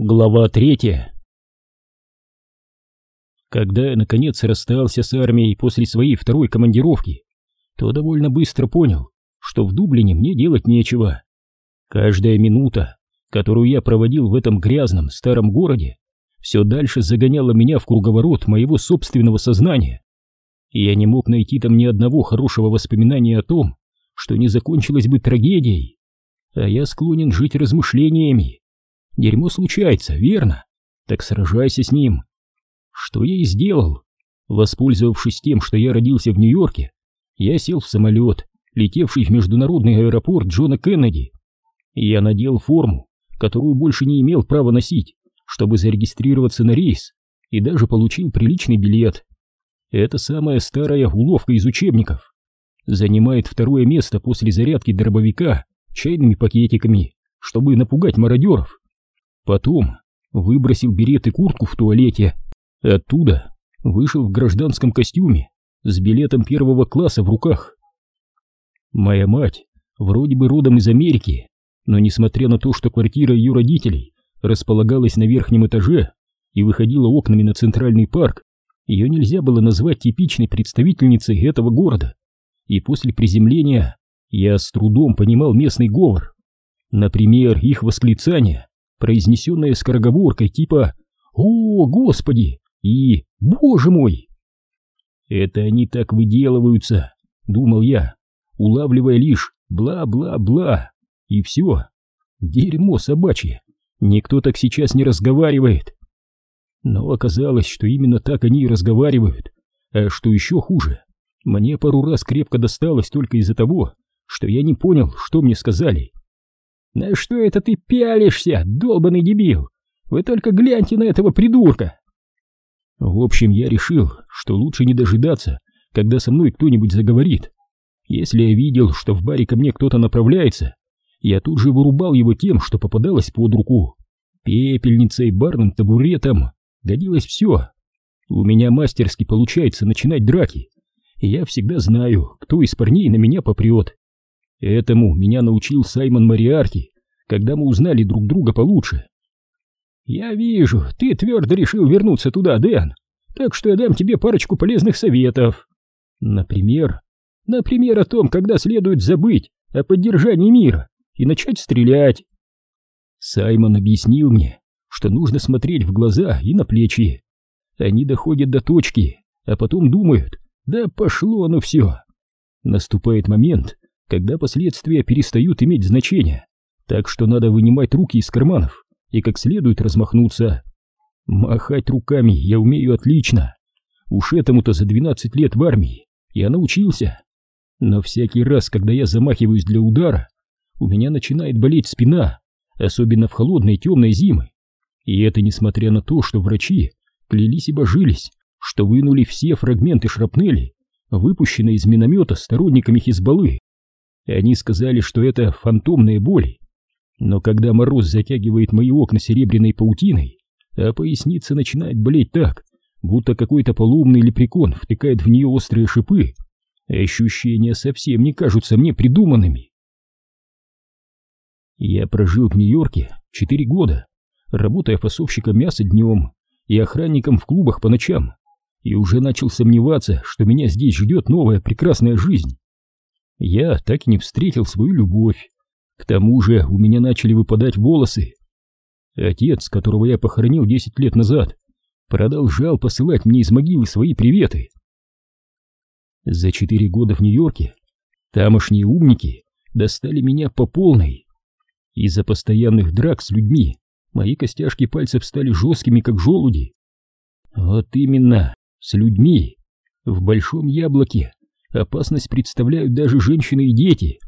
Глава третья Когда я, наконец, расстался с армией после своей второй командировки, то довольно быстро понял, что в Дублине мне делать нечего. Каждая минута, которую я проводил в этом грязном старом городе, все дальше загоняла меня в круговорот моего собственного сознания. Я не мог найти там ни одного хорошего воспоминания о том, что не закончилось бы трагедией. А я склонен жить размышлениями, Дерьмо случается, верно? Так сражайся с ним. Что я и сделал. Воспользовавшись тем, что я родился в Нью-Йорке, я сел в самолет, летевший в международный аэропорт Джона Кеннеди. Я надел форму, которую больше не имел права носить, чтобы зарегистрироваться на рейс, и даже получил приличный билет. Это самая старая уловка из учебников. Занимает второе место после зарядки дробовика чайными пакетиками, чтобы напугать мародеров. Потом выбросил берет и куртку в туалете. Оттуда вышел в гражданском костюме с билетом первого класса в руках. Моя мать вроде бы родом из Америки, но несмотря на то, что квартира ее родителей располагалась на верхнем этаже и выходила окнами на центральный парк, ее нельзя было назвать типичной представительницей этого города. И после приземления я с трудом понимал местный говор. Например, их восклицания произнесенное скороговоркой типа «О, Господи!» и «Боже мой!». Это они так выделываются, думал я, улавливая лишь бла-бла-бла, и все. Дерьмо собачье, никто так сейчас не разговаривает. Но оказалось, что именно так они и разговаривают, а что еще хуже, мне пару раз крепко досталось только из-за того, что я не понял, что мне сказали. «На что это ты пялишься, долбанный дебил? Вы только гляньте на этого придурка!» В общем, я решил, что лучше не дожидаться, когда со мной кто-нибудь заговорит. Если я видел, что в баре ко мне кто-то направляется, я тут же вырубал его тем, что попадалось под руку. Пепельницей, барным табуретом годилось все. У меня мастерски получается начинать драки, и я всегда знаю, кто из парней на меня попрет. Этому меня научил Саймон Мариарти, когда мы узнали друг друга получше. «Я вижу, ты твердо решил вернуться туда, Дэн, так что я дам тебе парочку полезных советов. Например, например, о том, когда следует забыть о поддержании мира и начать стрелять». Саймон объяснил мне, что нужно смотреть в глаза и на плечи. Они доходят до точки, а потом думают, да пошло оно все. Наступает момент, когда последствия перестают иметь значение, так что надо вынимать руки из карманов и как следует размахнуться. Махать руками я умею отлично. Уж этому-то за 12 лет в армии я научился. Но всякий раз, когда я замахиваюсь для удара, у меня начинает болеть спина, особенно в холодной темной зимы. И это несмотря на то, что врачи клялись и божились, что вынули все фрагменты шрапнели, выпущенные из миномета сторонниками Хизбаллы. Они сказали, что это фантомные боли. Но когда мороз затягивает мои окна серебряной паутиной, а поясница начинает болеть так, будто какой-то полуумный лепрекон втыкает в нее острые шипы, ощущения совсем не кажутся мне придуманными. Я прожил в Нью-Йорке четыре года, работая фасовщиком мяса днем и охранником в клубах по ночам, и уже начал сомневаться, что меня здесь ждет новая прекрасная жизнь я так и не встретил свою любовь. К тому же у меня начали выпадать волосы. Отец, которого я похоронил десять лет назад, продолжал посылать мне из могилы свои приветы. За четыре года в Нью-Йорке тамошние умники достали меня по полной. Из-за постоянных драк с людьми мои костяшки пальцев стали жесткими, как желуди. Вот именно, с людьми, в большом яблоке опасность представляют даже женщины и дети.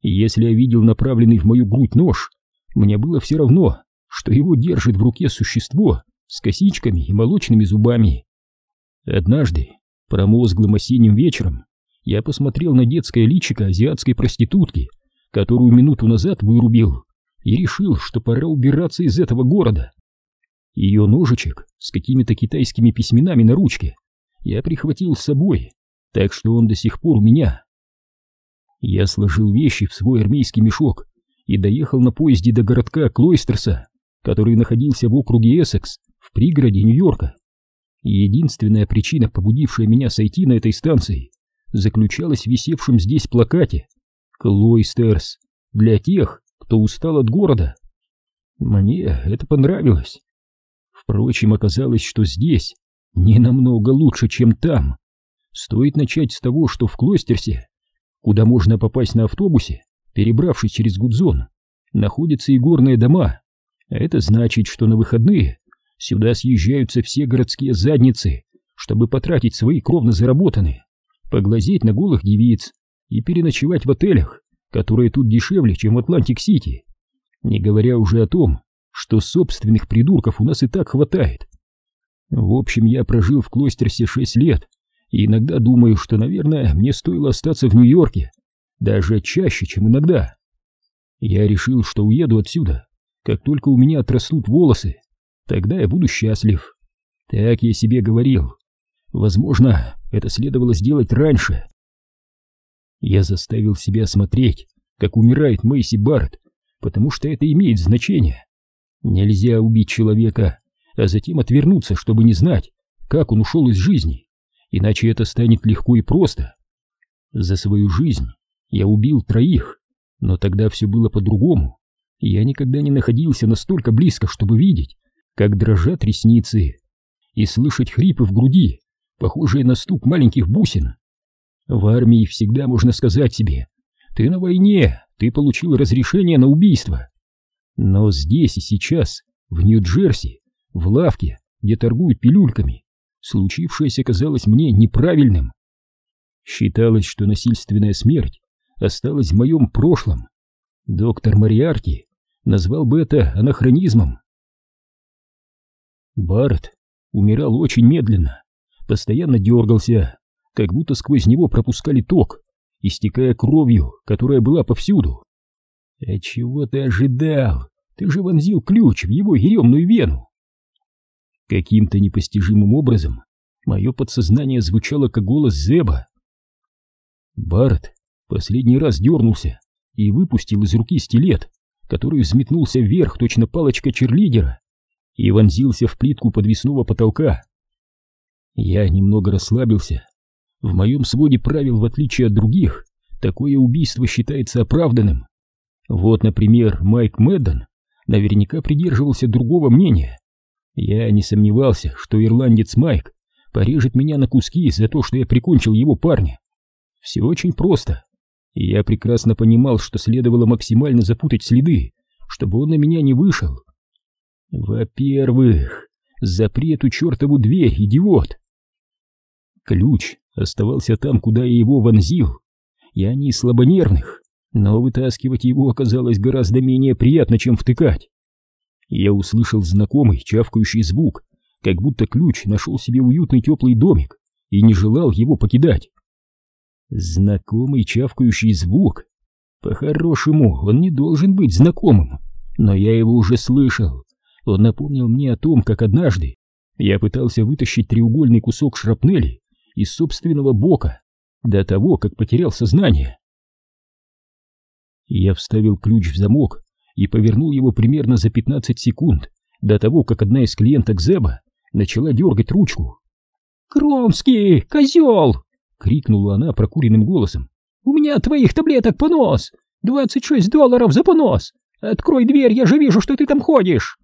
И если я видел направленный в мою грудь нож, мне было все равно, что его держит в руке существо с косичками и молочными зубами. Однажды, промозглым осенним вечером, я посмотрел на детское личико азиатской проститутки, которую минуту назад вырубил, и решил, что пора убираться из этого города. Ее ножичек с какими-то китайскими письменами на ручке я прихватил с собой, так что он до сих пор у меня. Я сложил вещи в свой армейский мешок и доехал на поезде до городка Клойстерса, который находился в округе Эссекс, в пригороде Нью-Йорка. Единственная причина, побудившая меня сойти на этой станции, заключалась в висевшем здесь плакате «Клойстерс» для тех, кто устал от города. Мне это понравилось. Впрочем, оказалось, что здесь не намного лучше, чем там. Стоит начать с того, что в Клойстерсе, куда можно попасть на автобусе, перебравшись через Гудзон, находятся игорные дома. А это значит, что на выходные сюда съезжаются все городские задницы, чтобы потратить свои кровно заработанные, поглазеть на голых девиц и переночевать в отелях, которые тут дешевле, чем в Атлантик-Сити. Не говоря уже о том, что собственных придурков у нас и так хватает. В общем, я прожил в Клойстерсе шесть лет, и иногда думаю, что, наверное, мне стоило остаться в Нью-Йорке, даже чаще, чем иногда. Я решил, что уеду отсюда, как только у меня отрастут волосы, тогда я буду счастлив. Так я себе говорил. Возможно, это следовало сделать раньше. Я заставил себя смотреть, как умирает Мэйси Барретт, потому что это имеет значение. Нельзя убить человека, а затем отвернуться, чтобы не знать, как он ушел из жизни, иначе это станет легко и просто. За свою жизнь я убил троих, но тогда все было по-другому. Я никогда не находился настолько близко, чтобы видеть, как дрожат ресницы, и слышать хрипы в груди, похожие на стук маленьких бусин. В армии всегда можно сказать себе, ты на войне, ты получил разрешение на убийство. Но здесь и сейчас, в Нью-Джерси, в лавке, где торгуют пилюльками, случившееся казалось мне неправильным. Считалось, что насильственная смерть осталась в моем прошлом. Доктор Мариарти назвал бы это анахронизмом. Барретт умирал очень медленно, постоянно дергался, как будто сквозь него пропускали ток, истекая кровью, которая была повсюду. А чего ты ожидал? Ты же вонзил ключ в его еремную вену. Каким-то непостижимым образом мое подсознание звучало как голос Зеба. Барт последний раз дернулся и выпустил из руки стилет, который взметнулся вверх, точно палочка черлидера, и вонзился в плитку подвесного потолка. Я немного расслабился. В моем своде правил, в отличие от других, такое убийство считается оправданным. Вот, например, Майк Мэддон наверняка придерживался другого мнения. Я не сомневался, что ирландец Майк порежет меня на куски за то, что я прикончил его парня. Все очень просто. И я прекрасно понимал, что следовало максимально запутать следы, чтобы он на меня не вышел. Во-первых, запри эту чертову дверь, идиот! Ключ оставался там, куда я его вонзил. Я не слабонервных, но вытаскивать его оказалось гораздо менее приятно, чем втыкать. Я услышал знакомый чавкающий звук, как будто ключ нашел себе уютный теплый домик и не желал его покидать. Знакомый чавкающий звук. По-хорошему, он не должен быть знакомым, но я его уже слышал. Он напомнил мне о том, как однажды я пытался вытащить треугольный кусок шрапнели из собственного бока до того, как потерял сознание. Я вставил ключ в замок и повернул его примерно за 15 секунд до того, как одна из клиенток Зеба начала дергать ручку. «Кромский, козел!» — крикнула она прокуренным голосом. «У меня твоих таблеток понос! Двадцать шесть долларов за понос! Открой дверь, я же вижу, что ты там ходишь!»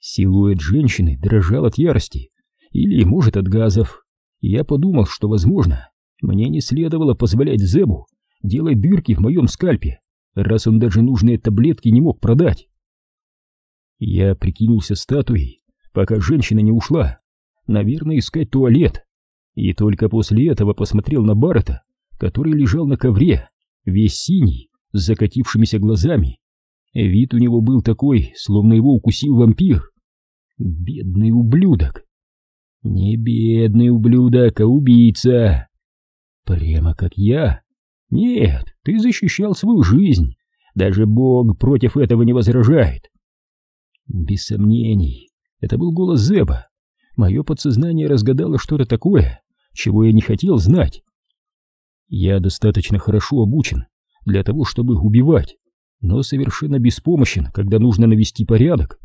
Силуэт женщины дрожал от ярости или, может, от газов. Я подумал, что, возможно, мне не следовало позволять Зебу делать дырки в моем скальпе, раз он даже нужные таблетки не мог продать. Я прикинулся статуей, пока женщина не ушла, наверное, искать туалет, и только после этого посмотрел на Баррета, который лежал на ковре, весь синий, с закатившимися глазами. Вид у него был такой, словно его укусил вампир. Бедный ублюдок. Не бедный ублюдок, а убийца. Прямо как я. Нет, ты защищал свою жизнь. Даже Бог против этого не возражает. Без сомнений, это был голос Зеба. Мое подсознание разгадало что-то такое, чего я не хотел знать. Я достаточно хорошо обучен для того, чтобы убивать, но совершенно беспомощен, когда нужно навести порядок.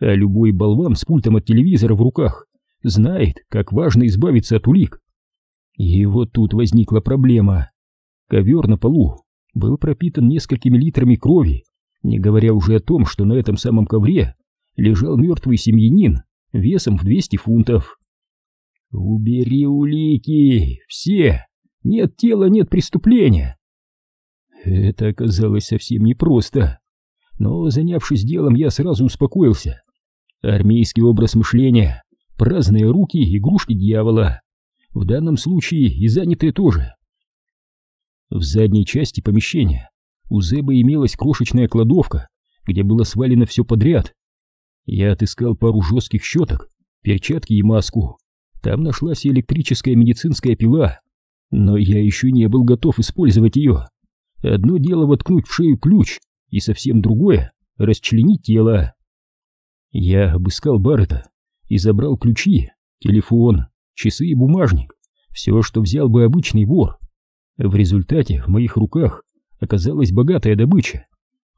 А любой болван с пультом от телевизора в руках знает, как важно избавиться от улик. И вот тут возникла проблема. Ковер на полу был пропитан несколькими литрами крови, не говоря уже о том, что на этом самом ковре лежал мертвый семьянин весом в 200 фунтов. «Убери улики! Все! Нет тела, нет преступления!» Это оказалось совсем непросто. Но, занявшись делом, я сразу успокоился. Армейский образ мышления, праздные руки, игрушки дьявола. В данном случае и занятые тоже. В задней части помещения у Зеба имелась крошечная кладовка, где было свалено все подряд. Я отыскал пару жестких щеток, перчатки и маску. Там нашлась электрическая медицинская пила, но я еще не был готов использовать ее. Одно дело воткнуть в шею ключ, и совсем другое — расчленить тело. Я обыскал Баррета и забрал ключи, телефон, часы и бумажник, все, что взял бы обычный вор. В результате в моих руках оказалась богатая добыча.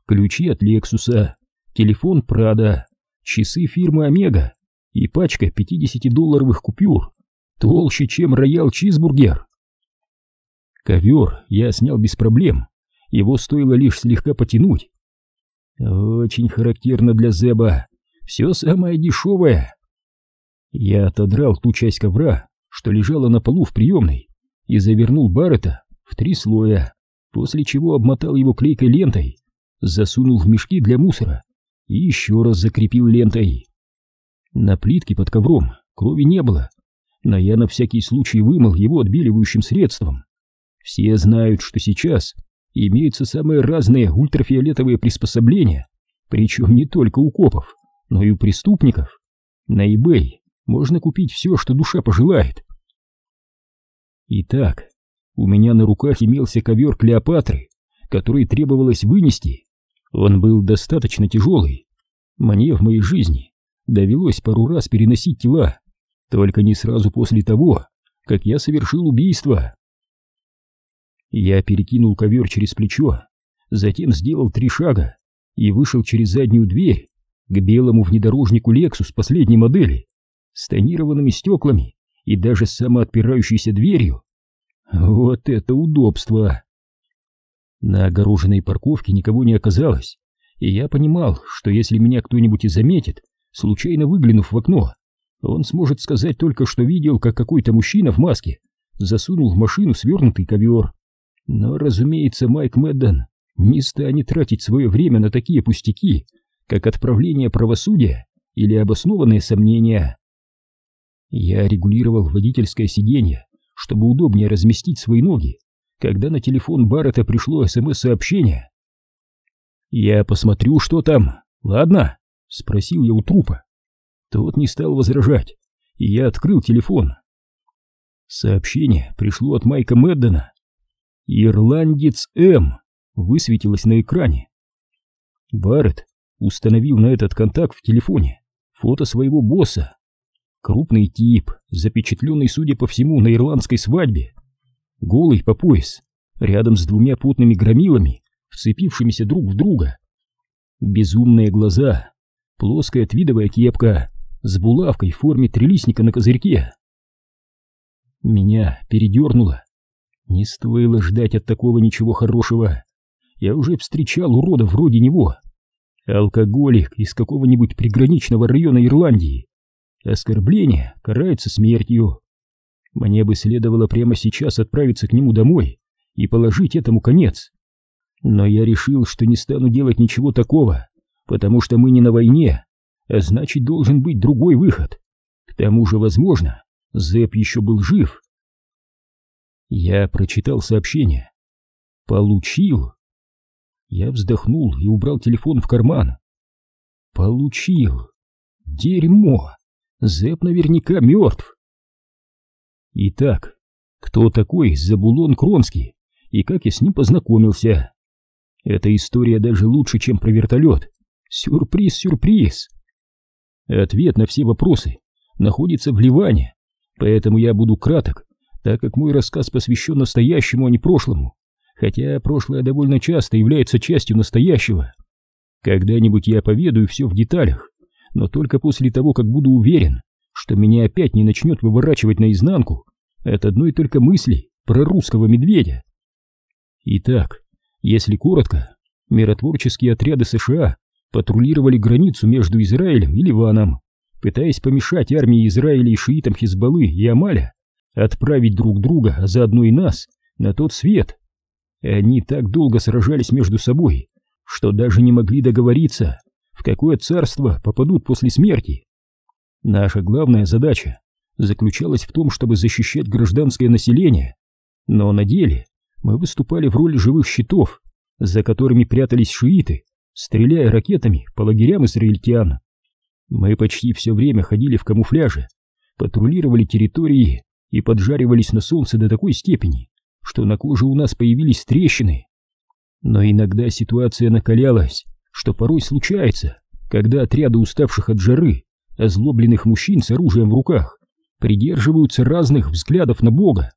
Ключи от Лексуса, телефон Прада, часы фирмы Омега и пачка 50-долларовых купюр, толще, чем роял чизбургер. Ковер я снял без проблем, его стоило лишь слегка потянуть. Очень характерно для Зеба, все самое дешевое. Я отодрал ту часть ковра, что лежала на полу в приемной, и завернул Баррета в три слоя, после чего обмотал его клейкой лентой, засунул в мешки для мусора и еще раз закрепил лентой. На плитке под ковром крови не было, но я на всякий случай вымыл его отбеливающим средством. Все знают, что сейчас имеются самые разные ультрафиолетовые приспособления, причем не только у копов, но и у преступников. На eBay можно купить все, что душа пожелает. Итак, у меня на руках имелся ковер Клеопатры, который требовалось вынести. Он был достаточно тяжелый. Мне в моей жизни довелось пару раз переносить тела, только не сразу после того, как я совершил убийство. Я перекинул ковер через плечо, затем сделал три шага и вышел через заднюю дверь к белому внедорожнику Lexus последней модели с тонированными стеклами и даже самоотпирающейся дверью. Вот это удобство! На огороженной парковке никого не оказалось, и я понимал, что если меня кто-нибудь и заметит, случайно выглянув в окно, он сможет сказать только, что видел, как какой-то мужчина в маске засунул в машину свернутый ковер. Но, разумеется, Майк Мэдден не станет тратить свое время на такие пустяки, как отправление правосудия или обоснованные сомнения. Я регулировал водительское сиденье, чтобы удобнее разместить свои ноги, когда на телефон Баррета пришло СМС-сообщение. «Я посмотрю, что там, ладно?» — спросил я у трупа. Тот не стал возражать, и я открыл телефон. Сообщение пришло от Майка Мэддена. «Ирландец М» высветилось на экране. Барретт установил на этот контакт в телефоне фото своего босса. Крупный тип, запечатленный, судя по всему, на ирландской свадьбе. Голый по пояс, рядом с двумя потными громилами, вцепившимися друг в друга. Безумные глаза, плоская твидовая кепка с булавкой в форме трелисника на козырьке. Меня передернуло. Не стоило ждать от такого ничего хорошего. Я уже встречал урода вроде него. Алкоголик из какого-нибудь приграничного района Ирландии. Оскорбление карается смертью. Мне бы следовало прямо сейчас отправиться к нему домой и положить этому конец. Но я решил, что не стану делать ничего такого, потому что мы не на войне, а значит должен быть другой выход. К тому же, возможно, Зэп еще был жив, я прочитал сообщение. Получил. Я вздохнул и убрал телефон в карман. Получил. Дерьмо. Зэп наверняка мертв. Итак, кто такой Забулон Кронский и как я с ним познакомился? Эта история даже лучше, чем про вертолет. Сюрприз, сюрприз. Ответ на все вопросы находится в Ливане, поэтому я буду краток так как мой рассказ посвящен настоящему, а не прошлому, хотя прошлое довольно часто является частью настоящего. Когда-нибудь я поведаю все в деталях, но только после того, как буду уверен, что меня опять не начнет выворачивать наизнанку от одной только мысли про русского медведя. Итак, если коротко, миротворческие отряды США патрулировали границу между Израилем и Ливаном, пытаясь помешать армии Израиля и шиитам Хизбаллы и Амаля отправить друг друга, а заодно и нас, на тот свет. Они так долго сражались между собой, что даже не могли договориться, в какое царство попадут после смерти. Наша главная задача заключалась в том, чтобы защищать гражданское население, но на деле мы выступали в роли живых щитов, за которыми прятались шииты, стреляя ракетами по лагерям израильтян. Мы почти все время ходили в камуфляже, патрулировали территории и поджаривались на солнце до такой степени, что на коже у нас появились трещины. Но иногда ситуация накалялась, что порой случается, когда отряды уставших от жары, озлобленных мужчин с оружием в руках, придерживаются разных взглядов на Бога.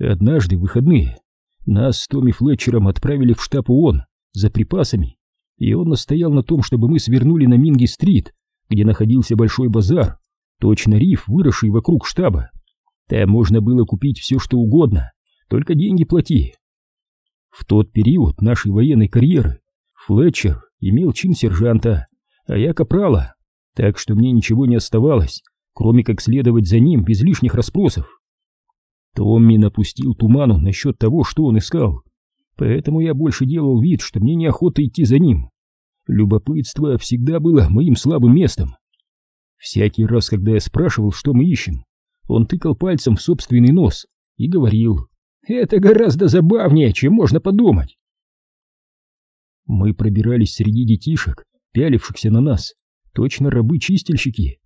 Однажды в выходные нас с Томми Флетчером отправили в штаб ООН за припасами, и он настоял на том, чтобы мы свернули на Минги-стрит, где находился большой базар, точно риф, выросший вокруг штаба. Там можно было купить все, что угодно, только деньги плати. В тот период нашей военной карьеры Флетчер имел чин сержанта, а я капрала, так что мне ничего не оставалось, кроме как следовать за ним без лишних расспросов. Томми напустил туману насчет того, что он искал, поэтому я больше делал вид, что мне неохота идти за ним. Любопытство всегда было моим слабым местом. Всякий раз, когда я спрашивал, что мы ищем, он тыкал пальцем в собственный нос и говорил это гораздо забавнее, чем можно подумать. Мы пробирались среди детишек, пялившихся на нас, точно рабы-чистильщики.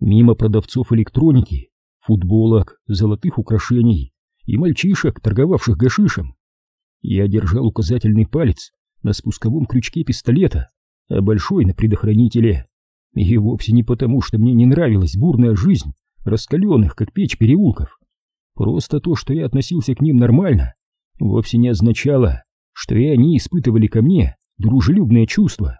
Мимо продавцов электроники, футболок, золотых украшений и мальчишек, торговавших гашишем. Я держал указательный палец на спусковом крючке пистолета, а большой на предохранителе. И вовсе не потому, что мне не нравилась бурная жизнь раскаленных, как печь переулков. Просто то, что я относился к ним нормально, вовсе не означало, что и они испытывали ко мне дружелюбные чувства.